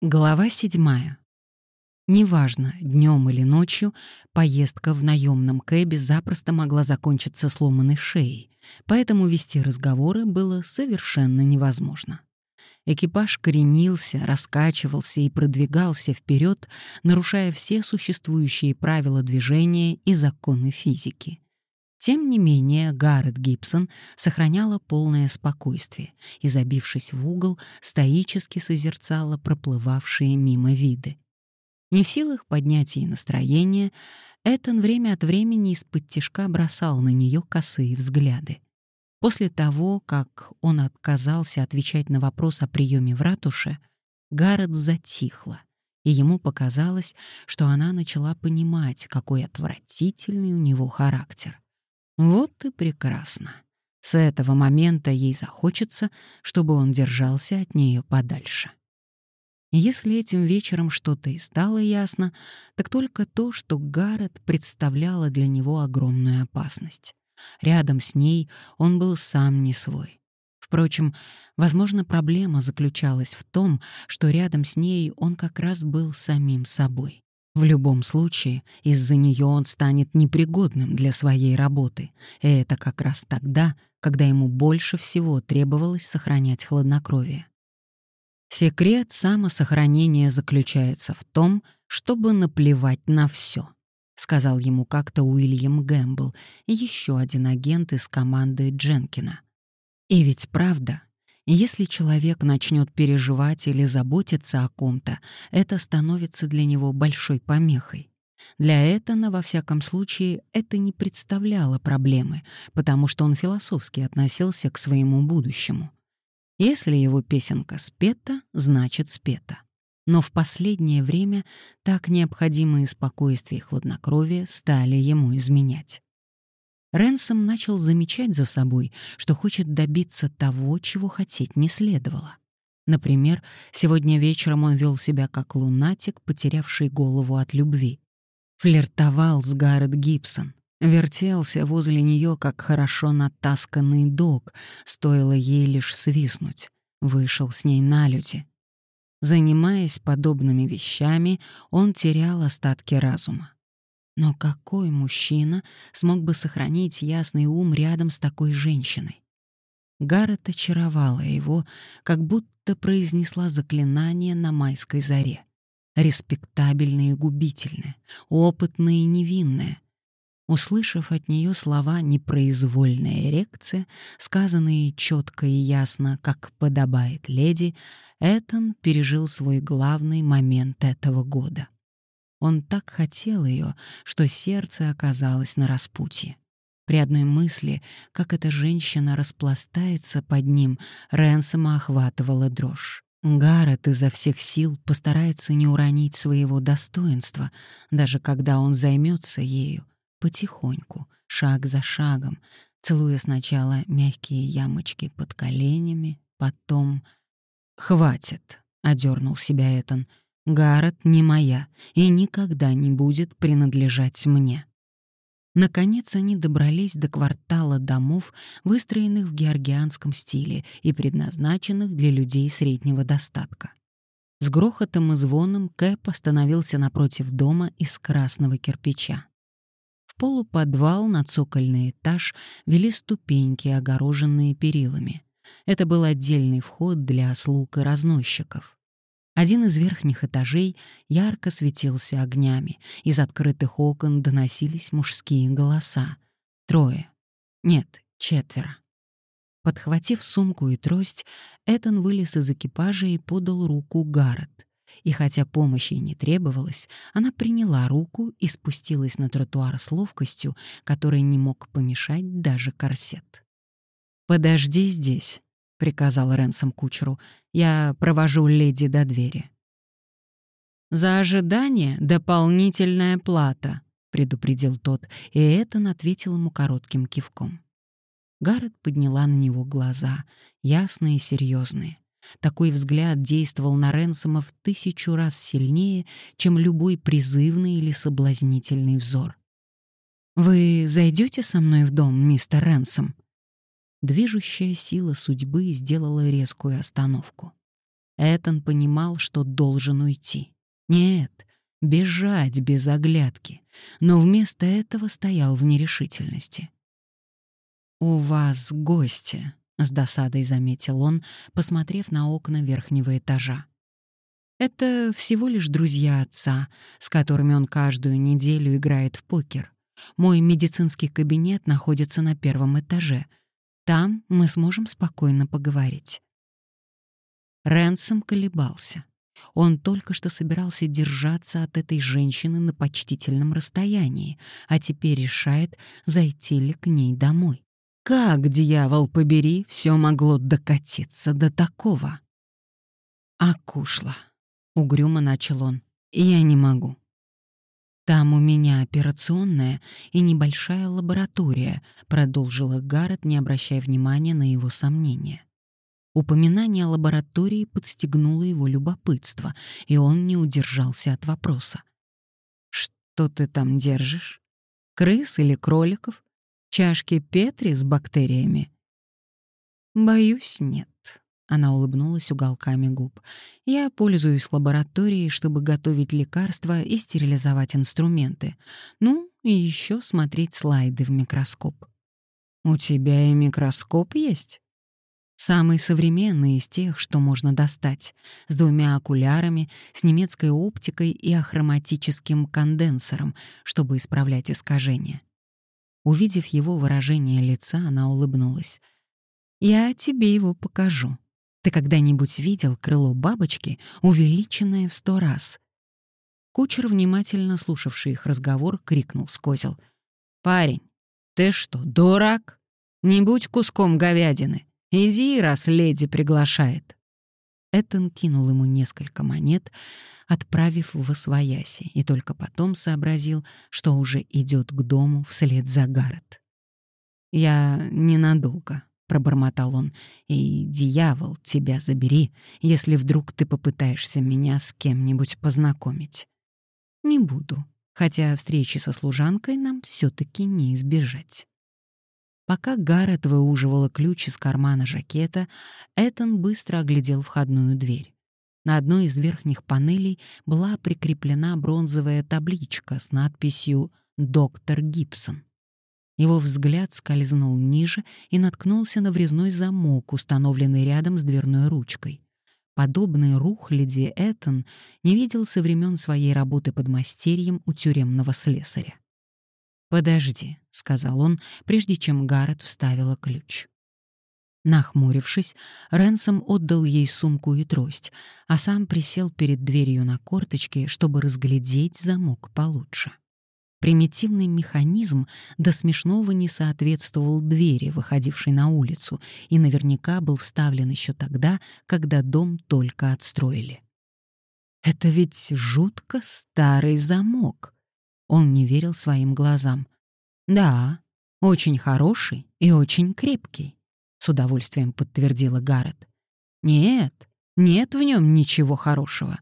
Глава седьмая. Неважно, днем или ночью, поездка в наемном кэбе запросто могла закончиться сломанной шеей, поэтому вести разговоры было совершенно невозможно. Экипаж коренился, раскачивался и продвигался вперед, нарушая все существующие правила движения и законы физики. Тем не менее, Гаррет Гибсон сохраняла полное спокойствие и, забившись в угол, стоически созерцала проплывавшие мимо виды. Не в силах поднять ей настроение, Этан время от времени из-под тишка бросал на нее косые взгляды. После того, как он отказался отвечать на вопрос о приеме в ратуше, Гаррет затихла, и ему показалось, что она начала понимать, какой отвратительный у него характер. Вот и прекрасно. С этого момента ей захочется, чтобы он держался от нее подальше. Если этим вечером что-то и стало ясно, так только то, что Гаррет представляла для него огромную опасность. Рядом с ней он был сам не свой. Впрочем, возможно, проблема заключалась в том, что рядом с ней он как раз был самим собой. В любом случае, из-за нее он станет непригодным для своей работы, и это как раз тогда, когда ему больше всего требовалось сохранять хладнокровие. Секрет самосохранения заключается в том, чтобы наплевать на все, сказал ему как-то Уильям Гэмбл, еще один агент из команды Дженкина. И ведь правда, если человек начнет переживать или заботиться о ком-то, это становится для него большой помехой. Для Этана, во всяком случае, это не представляло проблемы, потому что он философски относился к своему будущему. Если его песенка спета, значит спета. Но в последнее время так необходимые спокойствие и хладнокровие стали ему изменять. Ренсом начал замечать за собой, что хочет добиться того, чего хотеть не следовало. Например, сегодня вечером он вел себя как лунатик, потерявший голову от любви. Флиртовал с Гаррет Гибсон, вертелся возле нее, как хорошо натасканный дог, стоило ей лишь свистнуть, вышел с ней на люди. Занимаясь подобными вещами, он терял остатки разума. Но какой мужчина смог бы сохранить ясный ум рядом с такой женщиной? Гаррет очаровала его, как будто произнесла заклинание на майской заре. Респектабельное и губительное, опытное и невинное. Услышав от нее слова «непроизвольная эрекция», сказанные четко и ясно, как подобает леди, Этан пережил свой главный момент этого года. Он так хотел ее, что сердце оказалось на распутье. При одной мысли, как эта женщина распластается под ним, Ренсома охватывала дрожь. Гаррет изо всех сил постарается не уронить своего достоинства, даже когда он займется ею, потихоньку, шаг за шагом, целуя сначала мягкие ямочки под коленями, потом... «Хватит», — одернул себя Этан, — Гаррет не моя и никогда не будет принадлежать мне. Наконец они добрались до квартала домов, выстроенных в георгианском стиле и предназначенных для людей среднего достатка. С грохотом и звоном Кэп остановился напротив дома из красного кирпича. В полуподвал на цокольный этаж вели ступеньки, огороженные перилами. Это был отдельный вход для слуг и разносчиков. Один из верхних этажей ярко светился огнями, из открытых окон доносились мужские голоса. Трое. Нет, четверо. Подхватив сумку и трость, Этан вылез из экипажа и подал руку Гаррет. И хотя помощи не требовалось, она приняла руку и спустилась на тротуар с ловкостью, которой не мог помешать даже корсет. «Подожди здесь», — приказал Ренсом кучеру. «Я провожу леди до двери». «За ожидание дополнительная плата», — предупредил тот, и Этан ответил ему коротким кивком. Гаррет подняла на него глаза, ясные и серьезные. Такой взгляд действовал на Ренсома в тысячу раз сильнее, чем любой призывный или соблазнительный взор. «Вы зайдете со мной в дом, мистер Ренсом?» Движущая сила судьбы сделала резкую остановку. Этон понимал, что должен уйти. Нет, бежать без оглядки, но вместо этого стоял в нерешительности. «У вас гости», — с досадой заметил он, посмотрев на окна верхнего этажа. «Это всего лишь друзья отца, с которыми он каждую неделю играет в покер. Мой медицинский кабинет находится на первом этаже. Там мы сможем спокойно поговорить». Рэнсом колебался. Он только что собирался держаться от этой женщины на почтительном расстоянии, а теперь решает, зайти ли к ней домой. Как, дьявол побери, все могло докатиться до такого? «Акушла», — угрюмо начал он, — «я не могу». «Там у меня операционная и небольшая лаборатория», — продолжила Гаррет, не обращая внимания на его сомнения. Упоминание о лаборатории подстегнуло его любопытство, и он не удержался от вопроса. «Что ты там держишь? Крыс или кроликов? Чашки Петри с бактериями?» «Боюсь, нет», — она улыбнулась уголками губ. «Я пользуюсь лабораторией, чтобы готовить лекарства и стерилизовать инструменты. Ну, и еще смотреть слайды в микроскоп». «У тебя и микроскоп есть?» Самый современный из тех, что можно достать, с двумя окулярами, с немецкой оптикой и ахроматическим конденсором, чтобы исправлять искажения. Увидев его выражение лица, она улыбнулась. «Я тебе его покажу. Ты когда-нибудь видел крыло бабочки, увеличенное в сто раз?» Кучер, внимательно слушавший их разговор, крикнул с козел. «Парень, ты что, дурак? Не будь куском говядины. Иди, раз леди приглашает». Этон кинул ему несколько монет, отправив в освояси, и только потом сообразил, что уже идет к дому вслед за Гаррет. «Я ненадолго», — пробормотал он, — «и, дьявол, тебя забери, если вдруг ты попытаешься меня с кем-нибудь познакомить». «Не буду, хотя встречи со служанкой нам все таки не избежать». Пока Гаррет выуживала ключ из кармана жакета, Этан быстро оглядел входную дверь. На одной из верхних панелей была прикреплена бронзовая табличка с надписью «Доктор Гибсон». Его взгляд скользнул ниже и наткнулся на врезной замок, установленный рядом с дверной ручкой. Подобной рухляди Этон не видел со времен своей работы под мастерьем у тюремного слесаря. «Подожди», — сказал он, прежде чем Гаррет вставила ключ. Нахмурившись, Ренсом отдал ей сумку и трость, а сам присел перед дверью на корточке, чтобы разглядеть замок получше. Примитивный механизм до смешного не соответствовал двери, выходившей на улицу, и наверняка был вставлен еще тогда, когда дом только отстроили. «Это ведь жутко старый замок», он не верил своим глазам. «Да, очень хороший и очень крепкий», — с удовольствием подтвердила Гаррет. «Нет, нет в нем ничего хорошего.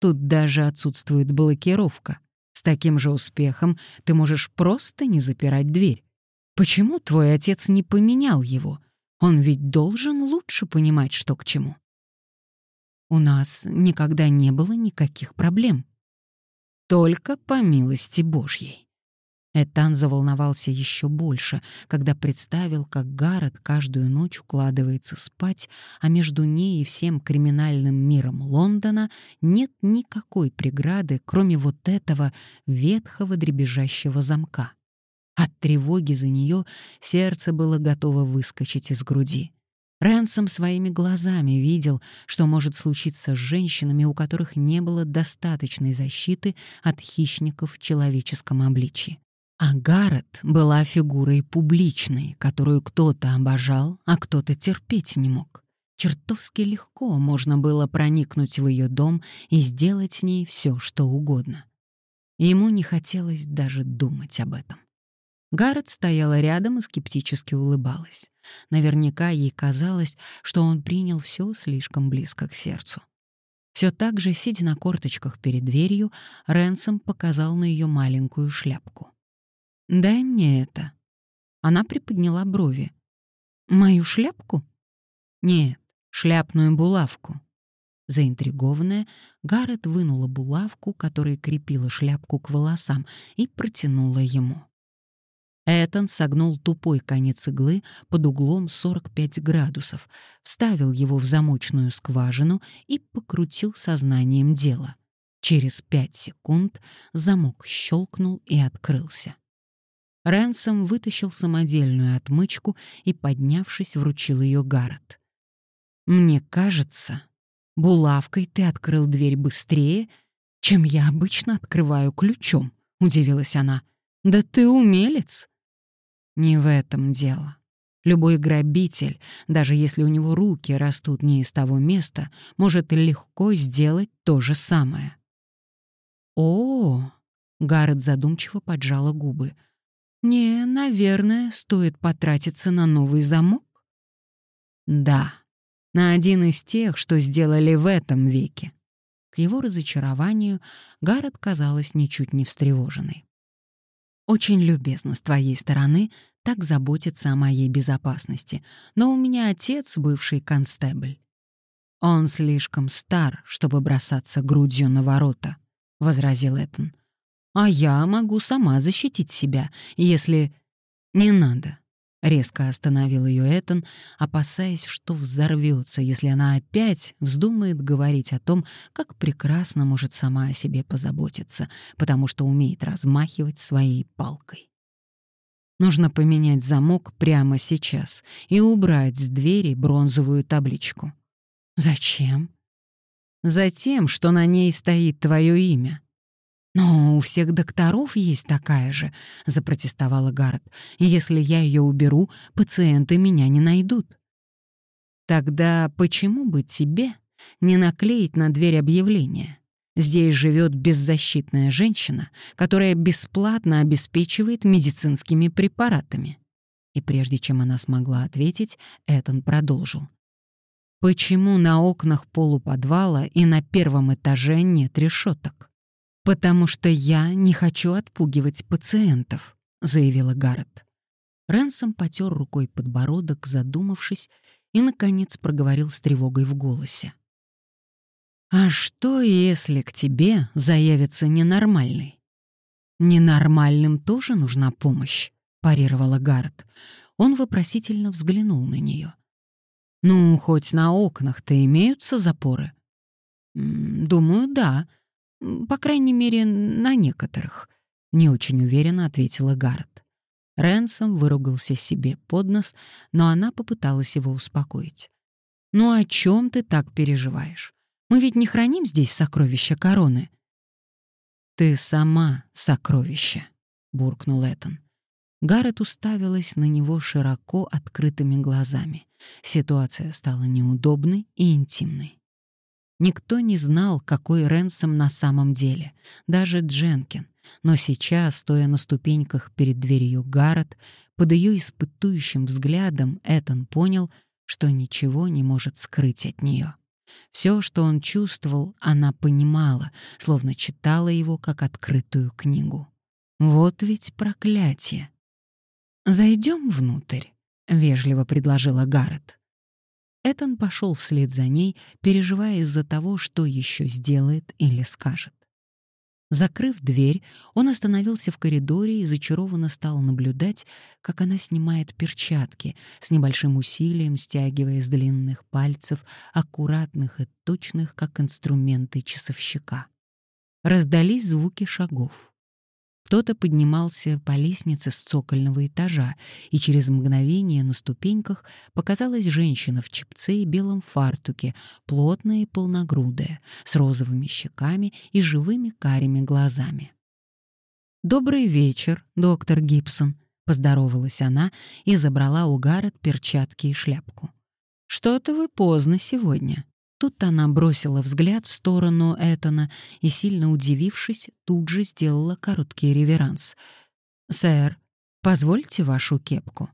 Тут даже отсутствует блокировка. С таким же успехом ты можешь просто не запирать дверь. Почему твой отец не поменял его? Он ведь должен лучше понимать, что к чему». «У нас никогда не было никаких проблем», только по милости Божьей. Этан заволновался еще больше, когда представил, как Гаррет каждую ночь укладывается спать, а между ней и всем криминальным миром Лондона нет никакой преграды, кроме вот этого ветхого дребезжащего замка. От тревоги за нее сердце было готово выскочить из груди. Рэнсом своими глазами видел, что может случиться с женщинами, у которых не было достаточной защиты от хищников в человеческом обличии. А Гаррет была фигурой публичной, которую кто-то обожал, а кто-то терпеть не мог. Чертовски легко можно было проникнуть в ее дом и сделать с ней все, что угодно. Ему не хотелось даже думать об этом. Гаррет стояла рядом и скептически улыбалась. Наверняка ей казалось, что он принял все слишком близко к сердцу. Все так же, сидя на корточках перед дверью, Ренсом показал на ее маленькую шляпку. «Дай мне это». Она приподняла брови. «Мою шляпку?» «Нет, шляпную булавку». Заинтригованная, Гаррет вынула булавку, которая крепила шляпку к волосам, и протянула ему. Этон согнул тупой конец иглы под углом 45 градусов, вставил его в замочную скважину и покрутил сознанием дела. Через пять секунд замок щелкнул и открылся. Ренсом вытащил самодельную отмычку и, поднявшись, вручил ее Гаррет. «Мне кажется, булавкой ты открыл дверь быстрее, чем я обычно открываю ключом», — удивилась она. «Да ты умелец!» Не в этом дело. Любой грабитель, даже если у него руки растут не из того места, может легко сделать то же самое. О, Гаррет задумчиво поджала губы. Не, наверное, стоит потратиться на новый замок. Да, на один из тех, что сделали в этом веке. К его разочарованию Гаррет казалась ничуть не встревоженной. Очень любезно с твоей стороны так заботиться о моей безопасности, но у меня отец бывший констебль. Он слишком стар, чтобы бросаться грудью на ворота, — возразил Этон. А я могу сама защитить себя, если... Не надо. Резко остановил ее Этан, опасаясь, что взорвется, если она опять вздумает говорить о том, как прекрасно может сама о себе позаботиться, потому что умеет размахивать своей палкой. Нужно поменять замок прямо сейчас и убрать с двери бронзовую табличку. Зачем? Затем, что на ней стоит твое имя. «Но у всех докторов есть такая же», — запротестовала Гаррет. «Если я ее уберу, пациенты меня не найдут». «Тогда почему бы тебе не наклеить на дверь объявление? Здесь живет беззащитная женщина, которая бесплатно обеспечивает медицинскими препаратами». И прежде чем она смогла ответить, Этон продолжил. «Почему на окнах полуподвала и на первом этаже нет решеток?» «Потому что я не хочу отпугивать пациентов», — заявила Гаррет. Рэнсом потер рукой подбородок, задумавшись, и, наконец, проговорил с тревогой в голосе. «А что, если к тебе заявится ненормальный?» «Ненормальным тоже нужна помощь», — парировала Гаррет. Он вопросительно взглянул на нее. «Ну, хоть на окнах-то имеются запоры?» «Думаю, да», по крайней мере, на некоторых, не очень уверенно ответила Гаррет. Ренсом выругался себе под нос, но она попыталась его успокоить. «Ну о чем ты так переживаешь? Мы ведь не храним здесь сокровища короны». «Ты сама сокровище», — буркнул Этан. Гаррет уставилась на него широко открытыми глазами. Ситуация стала неудобной и интимной. Никто не знал, какой Ренсом на самом деле, даже Дженкин. Но сейчас, стоя на ступеньках перед дверью Гаррет, под ее испытующим взглядом Этан понял, что ничего не может скрыть от нее. Все, что он чувствовал, она понимала, словно читала его как открытую книгу. Вот ведь проклятие. «Зайдем внутрь», — вежливо предложила Гаррет. Этан пошел вслед за ней, переживая из-за того, что еще сделает или скажет. Закрыв дверь, он остановился в коридоре и зачарованно стал наблюдать, как она снимает перчатки, с небольшим усилием стягивая с длинных пальцев, аккуратных и точных, как инструменты часовщика. Раздались звуки шагов. Кто-то поднимался по лестнице с цокольного этажа, и через мгновение на ступеньках показалась женщина в чепце и белом фартуке, плотная и полногрудая, с розовыми щеками и живыми карими глазами. «Добрый вечер, доктор Гибсон», — поздоровалась она и забрала у Гаррет перчатки и шляпку. «Что-то вы поздно сегодня». Тут она бросила взгляд в сторону Этана и, сильно удивившись, тут же сделала короткий реверанс. «Сэр, позвольте вашу кепку».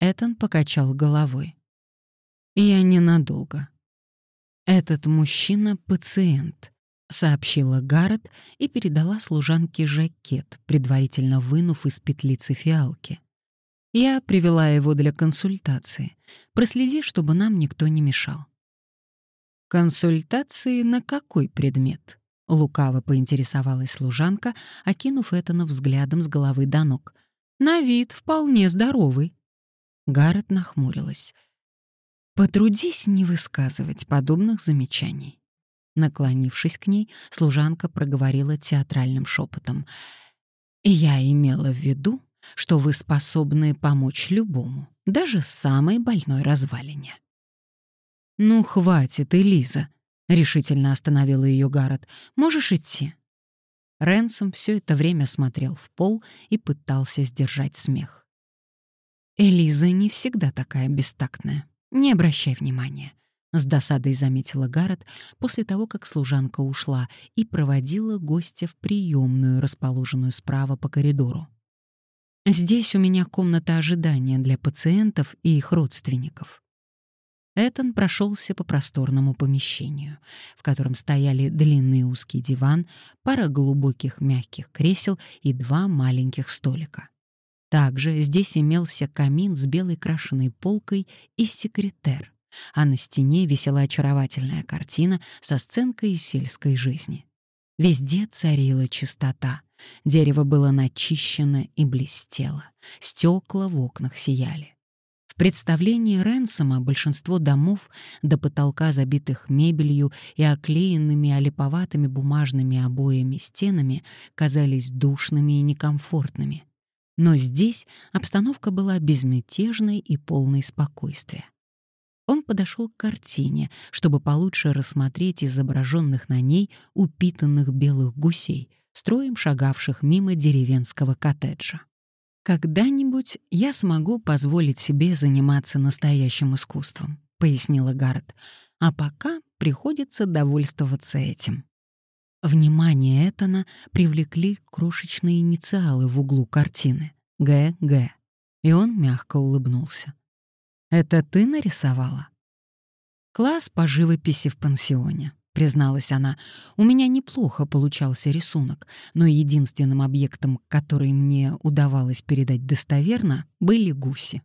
Этан покачал головой. «Я ненадолго». «Этот мужчина — пациент», — сообщила Гаррет и передала служанке жакет, предварительно вынув из петлицы фиалки. «Я привела его для консультации. Проследи, чтобы нам никто не мешал». «Консультации на какой предмет?» — лукаво поинтересовалась служанка, окинув Этана взглядом с головы до ног. «На вид вполне здоровый». Гаррет нахмурилась. «Потрудись не высказывать подобных замечаний». Наклонившись к ней, служанка проговорила театральным шепотом. «Я имела в виду, что вы способны помочь любому, даже самой больной развалине». «Ну, хватит, Элиза», — решительно остановила ее Гаррет. «Можешь идти». Ренсом все это время смотрел в пол и пытался сдержать смех. «Элиза не всегда такая бестактная. Не обращай внимания», — с досадой заметила Гаррет после того, как служанка ушла и проводила гостя в приемную, расположенную справа по коридору. «Здесь у меня комната ожидания для пациентов и их родственников. Этон прошелся по просторному помещению, в котором стояли длинный узкий диван, пара глубоких мягких кресел и два маленьких столика. Также здесь имелся камин с белой крашеной полкой и секретер, а на стене висела очаровательная картина со сценкой из сельской жизни. Везде царила чистота. Дерево было начищено и блестело. Стекла в окнах сияли представлении Ренсома большинство домов до потолка забитых мебелью и оклеенными олиповатыми бумажными обоями стенами казались душными и некомфортными. Но здесь обстановка была безмятежной и полной спокойствия. Он подошел к картине, чтобы получше рассмотреть изображенных на ней упитанных белых гусей, строем шагавших мимо деревенского коттеджа. «Когда-нибудь я смогу позволить себе заниматься настоящим искусством», — пояснила Гаррет. «А пока приходится довольствоваться этим». Внимание Этана привлекли крошечные инициалы в углу картины — ГГ, и он мягко улыбнулся. «Это ты нарисовала?» Класс по живописи в пансионе призналась она. У меня неплохо получался рисунок, но единственным объектом, который мне удавалось передать достоверно, были гуси.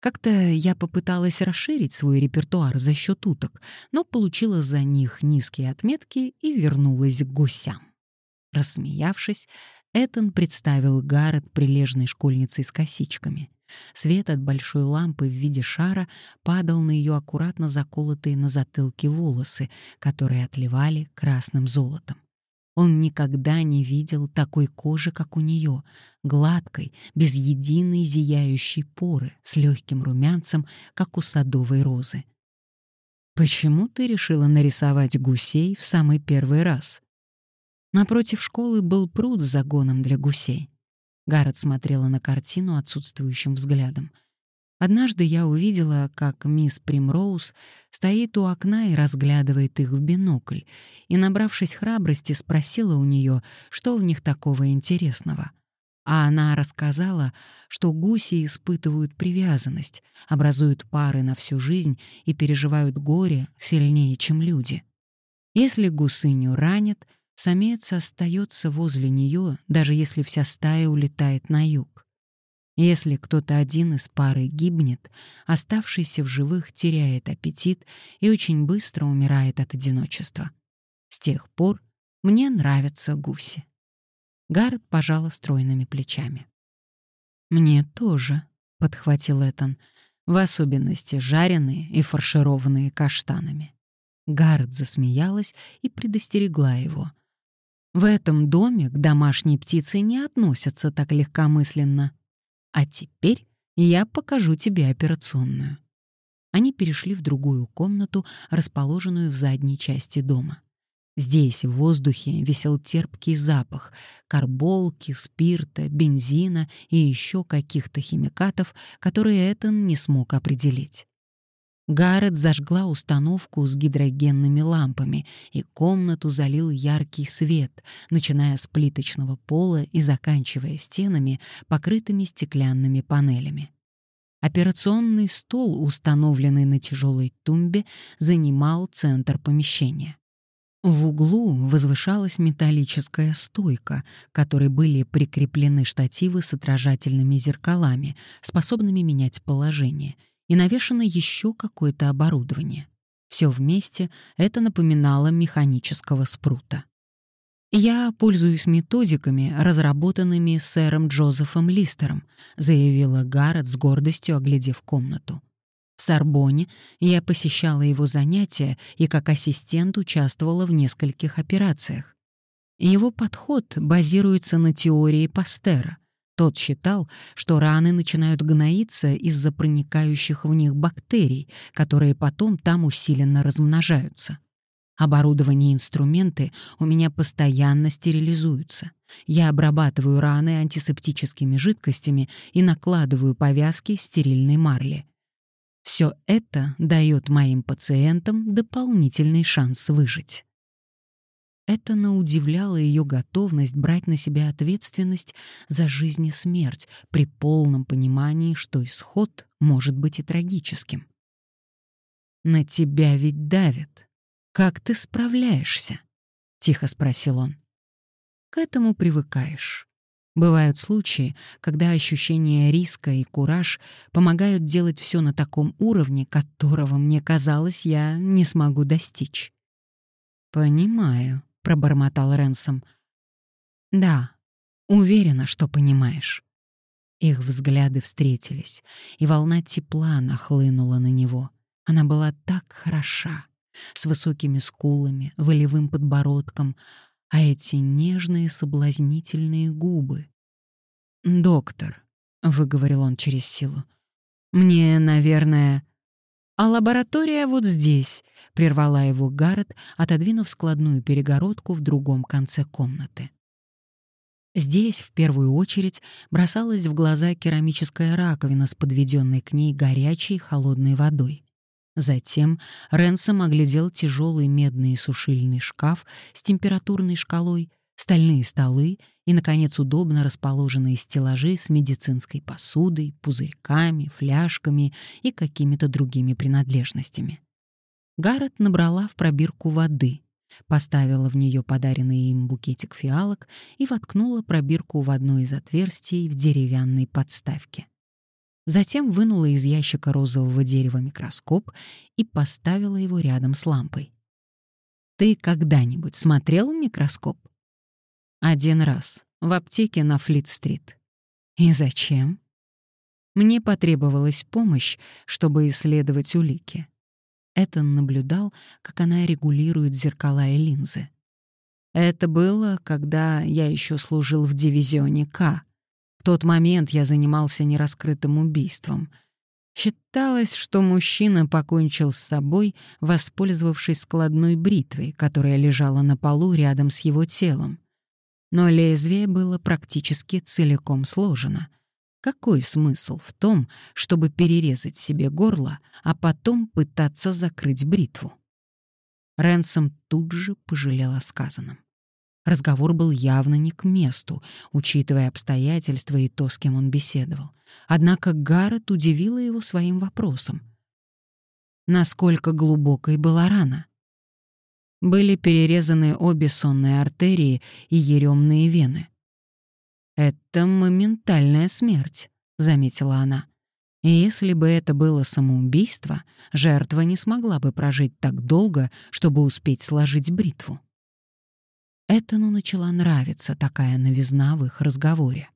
Как-то я попыталась расширить свой репертуар за счет уток, но получила за них низкие отметки и вернулась к гусям. Рассмеявшись, Этан представил Гаррет прилежной школьницей с косичками. Свет от большой лампы в виде шара падал на ее аккуратно заколотые на затылке волосы, которые отливали красным золотом. Он никогда не видел такой кожи, как у нее, гладкой, без единой зияющей поры, с легким румянцем, как у садовой розы. «Почему ты решила нарисовать гусей в самый первый раз?» Напротив школы был пруд с загоном для гусей. Гаррет смотрела на картину отсутствующим взглядом. Однажды я увидела, как мисс Примроуз стоит у окна и разглядывает их в бинокль, и, набравшись храбрости, спросила у нее, что в них такого интересного. А она рассказала, что гуси испытывают привязанность, образуют пары на всю жизнь и переживают горе сильнее, чем люди. Если гусыню ранят — самец остается возле нее, даже если вся стая улетает на юг. Если кто-то один из пары гибнет, оставшийся в живых теряет аппетит и очень быстро умирает от одиночества. С тех пор мне нравятся гуси. Гаррет пожала стройными плечами. «Мне тоже», — подхватил Этан, в особенности жареные и фаршированные каштанами. Гаррет засмеялась и предостерегла его — в этом доме к домашней птице не относятся так легкомысленно. А теперь я покажу тебе операционную. Они перешли в другую комнату, расположенную в задней части дома. Здесь в воздухе висел терпкий запах карболки, спирта, бензина и еще каких-то химикатов, которые Этан не смог определить. Гаррет зажгла установку с гидрогенными лампами, и комнату залил яркий свет, начиная с плиточного пола и заканчивая стенами, покрытыми стеклянными панелями. Операционный стол, установленный на тяжелой тумбе, занимал центр помещения. В углу возвышалась металлическая стойка, к которой были прикреплены штативы с отражательными зеркалами, способными менять положение — и навешано еще какое-то оборудование. Все вместе это напоминало механического спрута. «Я пользуюсь методиками, разработанными сэром Джозефом Листером», заявила Гаррет с гордостью, оглядев комнату. В Сорбоне я посещала его занятия и как ассистент участвовала в нескольких операциях. Его подход базируется на теории Пастера. Тот считал, что раны начинают гноиться из-за проникающих в них бактерий, которые потом там усиленно размножаются. Оборудование и инструменты у меня постоянно стерилизуются. Я обрабатываю раны антисептическими жидкостями и накладываю повязки стерильной марли. Все это дает моим пациентам дополнительный шанс выжить. Это наудивляло ее готовность брать на себя ответственность за жизнь и смерть при полном понимании, что исход может быть и трагическим. «На тебя ведь давят. Как ты справляешься?» — тихо спросил он. «К этому привыкаешь. Бывают случаи, когда ощущение риска и кураж помогают делать все на таком уровне, которого, мне казалось, я не смогу достичь. «Понимаю», — пробормотал Ренсом. «Да, уверена, что понимаешь». Их взгляды встретились, и волна тепла нахлынула на него. Она была так хороша, с высокими скулами, волевым подбородком, а эти нежные соблазнительные губы. «Доктор», — выговорил он через силу, — «мне, наверное...» «А лаборатория вот здесь», — прервала его Гаррет, отодвинув складную перегородку в другом конце комнаты. Здесь, в первую очередь, бросалась в глаза керамическая раковина с подведенной к ней горячей холодной водой. Затем Ренсом оглядел тяжелый медный сушильный шкаф с температурной шкалой, стальные столы и, наконец, удобно расположенные стеллажи с медицинской посудой, пузырьками, фляжками и какими-то другими принадлежностями. Гаррет набрала в пробирку воды, поставила в нее подаренный им букетик фиалок и воткнула пробирку в одно из отверстий в деревянной подставке. Затем вынула из ящика розового дерева микроскоп и поставила его рядом с лампой. «Ты когда-нибудь смотрел микроскоп?» «Один раз, в аптеке на Флит-стрит». «И зачем?» Мне потребовалась помощь, чтобы исследовать улики. Этон наблюдал, как она регулирует зеркала и линзы. Это было, когда я еще служил в дивизионе К, тот момент я занимался нераскрытым убийством. Считалось, что мужчина покончил с собой, воспользовавшись складной бритвой, которая лежала на полу рядом с его телом. Но лезвие было практически целиком сложено. Какой смысл в том, чтобы перерезать себе горло, а потом пытаться закрыть бритву? Ренсом тут же пожалел о сказанном. Разговор был явно не к месту, учитывая обстоятельства и то, с кем он беседовал. Однако Гаррет удивила его своим вопросом. Насколько глубокой была рана? Были перерезаны обе сонные артерии и еремные вены. «Это моментальная смерть», — заметила она. И если бы это было самоубийство, жертва не смогла бы прожить так долго, чтобы успеть сложить бритву. Этану начала нравиться такая новизна в их разговоре.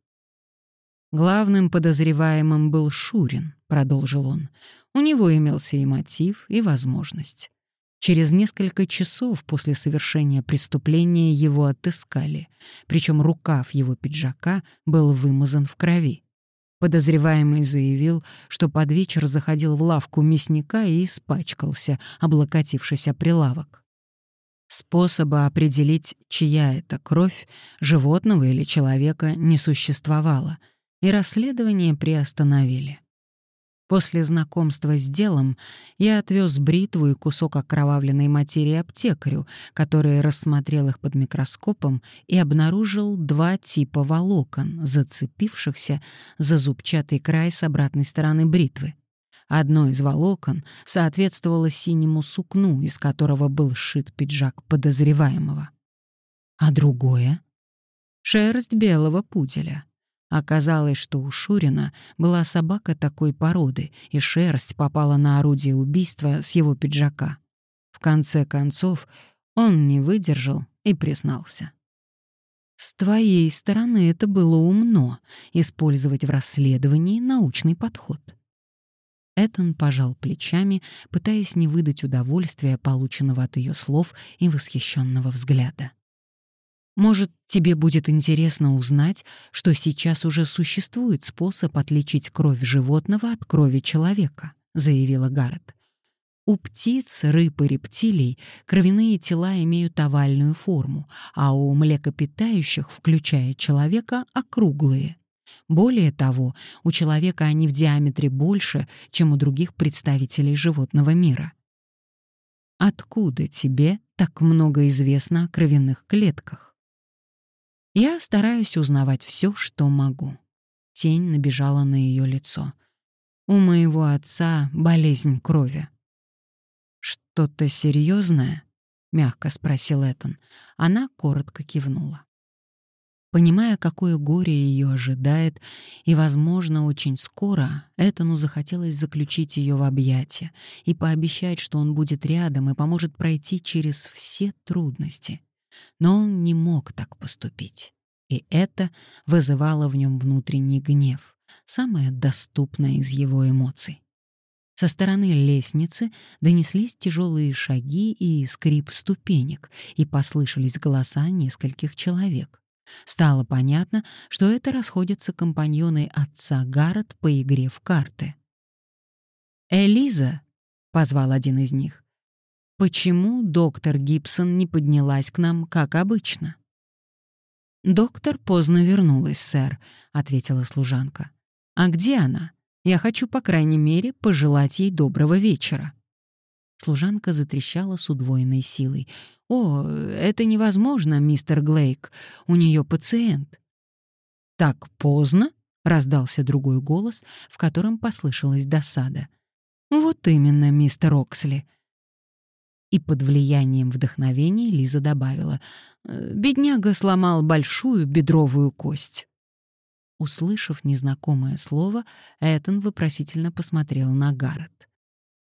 «Главным подозреваемым был Шурин», — продолжил он. «У него имелся и мотив, и возможность. Через несколько часов после совершения преступления его отыскали, причем рукав его пиджака был вымазан в крови. Подозреваемый заявил, что под вечер заходил в лавку мясника и испачкался, облокотившись о прилавок. Способа определить, чья это кровь, животного или человека, не существовало, и расследование приостановили. После знакомства с делом я отвез бритву и кусок окровавленной материи аптекарю, который рассмотрел их под микроскопом и обнаружил два типа волокон, зацепившихся за зубчатый край с обратной стороны бритвы. Одно из волокон соответствовало синему сукну, из которого был сшит пиджак подозреваемого. А другое — шерсть белого пуделя. Оказалось, что у Шурина была собака такой породы, и шерсть попала на орудие убийства с его пиджака. В конце концов, он не выдержал и признался. С твоей стороны это было умно — использовать в расследовании научный подход. Этон пожал плечами, пытаясь не выдать удовольствия, полученного от ее слов и восхищенного взгляда. Может, тебе будет интересно узнать, что сейчас уже существует способ отличить кровь животного от крови человека, заявила Гаррет. У птиц, рыб и рептилий кровяные тела имеют овальную форму, а у млекопитающих, включая человека, округлые. Более того, у человека они в диаметре больше, чем у других представителей животного мира. Откуда тебе так много известно о кровяных клетках? Я стараюсь узнавать все, что могу. Тень набежала на ее лицо. У моего отца болезнь крови. Что-то серьезное? мягко спросил Этон. Она коротко кивнула. Понимая, какое горе ее ожидает, и, возможно, очень скоро, Этону захотелось заключить ее в объятия и пообещать, что он будет рядом и поможет пройти через все трудности. Но он не мог так поступить. И это вызывало в нем внутренний гнев, самое доступное из его эмоций. Со стороны лестницы донеслись тяжелые шаги и скрип ступенек, и послышались голоса нескольких человек. Стало понятно, что это расходятся компаньоны отца Гаррет по игре в карты. «Элиза», — позвал один из них, Почему доктор Гибсон не поднялась к нам, как обычно? «Доктор поздно вернулась, сэр», — ответила служанка. «А где она? Я хочу, по крайней мере, пожелать ей доброго вечера». Служанка затрещала с удвоенной силой. «О, это невозможно, мистер Глейк. У нее пациент». «Так поздно?» — раздался другой голос, в котором послышалась досада. «Вот именно, мистер Оксли. И под влиянием вдохновения Лиза добавила, «Э, «Бедняга сломал большую бедровую кость». Услышав незнакомое слово, Этон вопросительно посмотрел на Гаррет.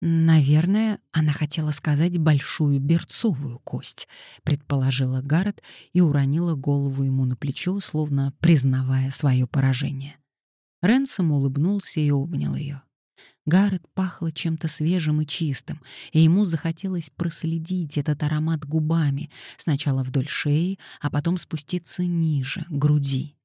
«Наверное, она хотела сказать большую берцовую кость», — предположила Гаррет и уронила голову ему на плечо, словно признавая свое поражение. Ренсом улыбнулся и обнял ее. Гаррет пахло чем-то свежим и чистым, и ему захотелось проследить этот аромат губами, сначала вдоль шеи, а потом спуститься ниже, груди.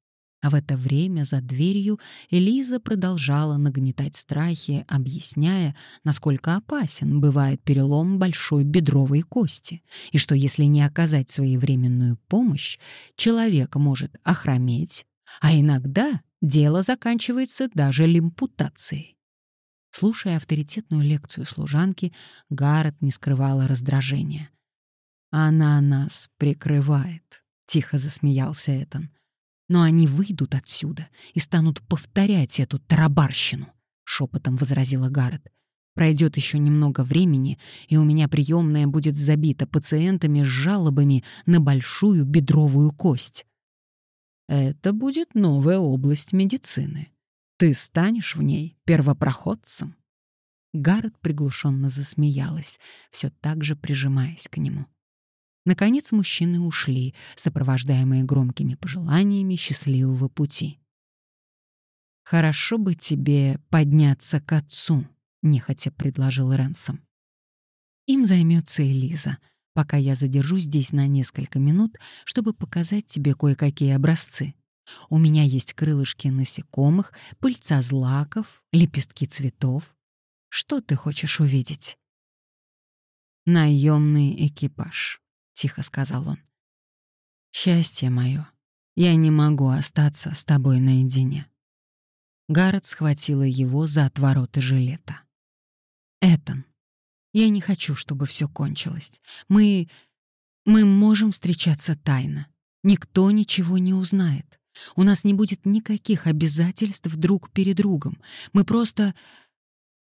А в это время за дверью Элиза продолжала нагнетать страхи, объясняя, насколько опасен бывает перелом большой бедровой кости, и что если не оказать своевременную помощь, человек может охрометь, а иногда дело заканчивается даже лимпутацией. Слушая авторитетную лекцию служанки, Гаррет не скрывала раздражения. «Она нас прикрывает», — тихо засмеялся Этан. «Но они выйдут отсюда и станут повторять эту тарабарщину», — шепотом возразила Гаррет. «Пройдет еще немного времени, и у меня приемная будет забита пациентами с жалобами на большую бедровую кость». «Это будет новая область медицины», ты станешь в ней первопроходцем. Гаррет приглушенно засмеялась, все так же прижимаясь к нему. Наконец мужчины ушли, сопровождаемые громкими пожеланиями счастливого пути. «Хорошо бы тебе подняться к отцу», — нехотя предложил Ренсом. «Им займется Элиза, пока я задержусь здесь на несколько минут, чтобы показать тебе кое-какие образцы. У меня есть крылышки насекомых, пыльца злаков, лепестки цветов. Что ты хочешь увидеть? Наемный экипаж, тихо сказал он. Счастье мое, я не могу остаться с тобой наедине. Гаррет схватила его за отвороты жилета. Этан, я не хочу, чтобы все кончилось. Мы... мы можем встречаться тайно. Никто ничего не узнает. У нас не будет никаких обязательств друг перед другом. Мы просто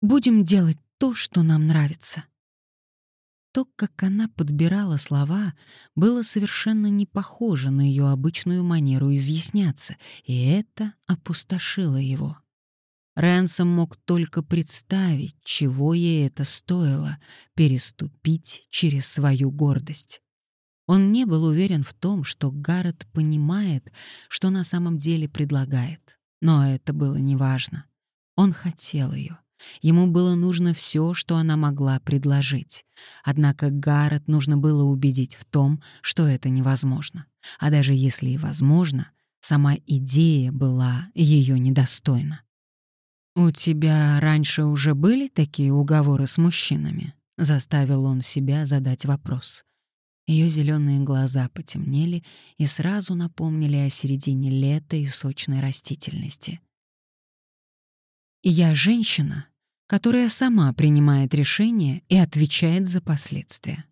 будем делать то, что нам нравится. То, как она подбирала слова, было совершенно не похоже на ее обычную манеру изъясняться, и это опустошило его. Рэнсом мог только представить, чего ей это стоило — переступить через свою гордость. Он не был уверен в том, что Гаррет понимает, что на самом деле предлагает. Но это было неважно. Он хотел ее. Ему было нужно все, что она могла предложить. Однако Гаррет нужно было убедить в том, что это невозможно. А даже если и возможно, сама идея была ее недостойна. «У тебя раньше уже были такие уговоры с мужчинами?» — заставил он себя задать вопрос. Ее зеленые глаза потемнели и сразу напомнили о середине лета и сочной растительности. «Я женщина, которая сама принимает решения и отвечает за последствия».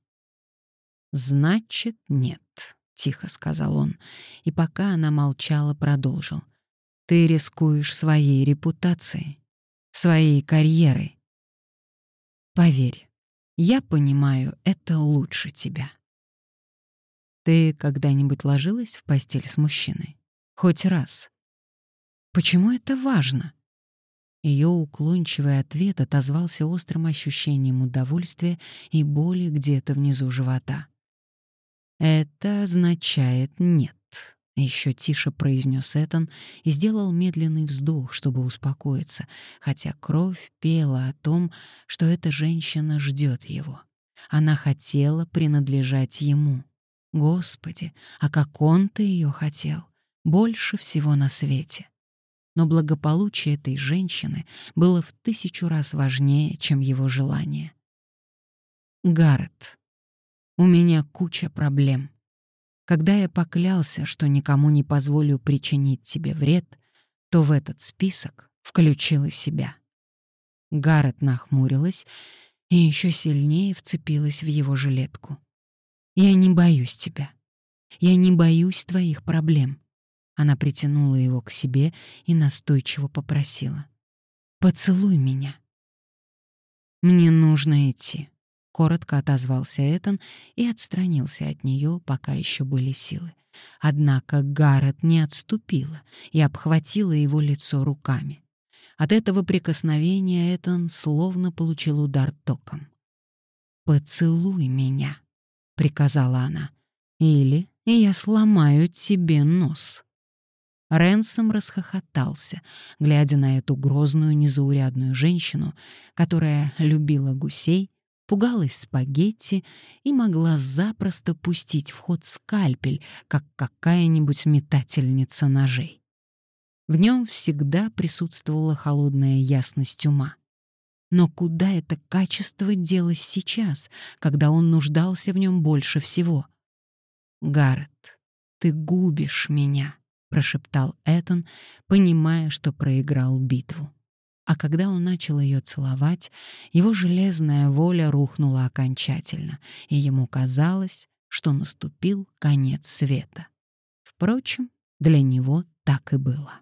«Значит, нет», — тихо сказал он, и пока она молчала, продолжил. Ты рискуешь своей репутацией, своей карьерой. Поверь, я понимаю это лучше тебя. Ты когда-нибудь ложилась в постель с мужчиной? Хоть раз. Почему это важно? Ее уклончивый ответ отозвался острым ощущением удовольствия и боли где-то внизу живота. Это означает нет. Еще тише произнес Этан и сделал медленный вздох, чтобы успокоиться, хотя кровь пела о том, что эта женщина ждет его. Она хотела принадлежать ему. Господи, а как он-то ее хотел! Больше всего на свете. Но благополучие этой женщины было в тысячу раз важнее, чем его желание. Гаррет, у меня куча проблем. Когда я поклялся, что никому не позволю причинить тебе вред, то в этот список включила себя. Гаррет нахмурилась и еще сильнее вцепилась в его жилетку. «Я не боюсь тебя. Я не боюсь твоих проблем». Она притянула его к себе и настойчиво попросила. «Поцелуй меня». «Мне нужно идти. Коротко отозвался Этан и отстранился от нее, пока еще были силы. Однако Гаррет не отступила и обхватила его лицо руками. От этого прикосновения Этан словно получил удар током. «Поцелуй меня», — приказала она, — «или я сломаю тебе нос». Ренсом расхохотался, глядя на эту грозную незаурядную женщину, которая любила гусей, пугалась спагетти и могла запросто пустить в ход скальпель, как какая-нибудь метательница ножей. В нем всегда присутствовала холодная ясность ума. Но куда это качество делось сейчас, когда он нуждался в нем больше всего? «Гаррет, ты губишь меня», — прошептал Этон, понимая, что проиграл битву. А когда он начал ее целовать, его железная воля рухнула окончательно, и ему казалось, что наступил конец света. Впрочем, для него так и было.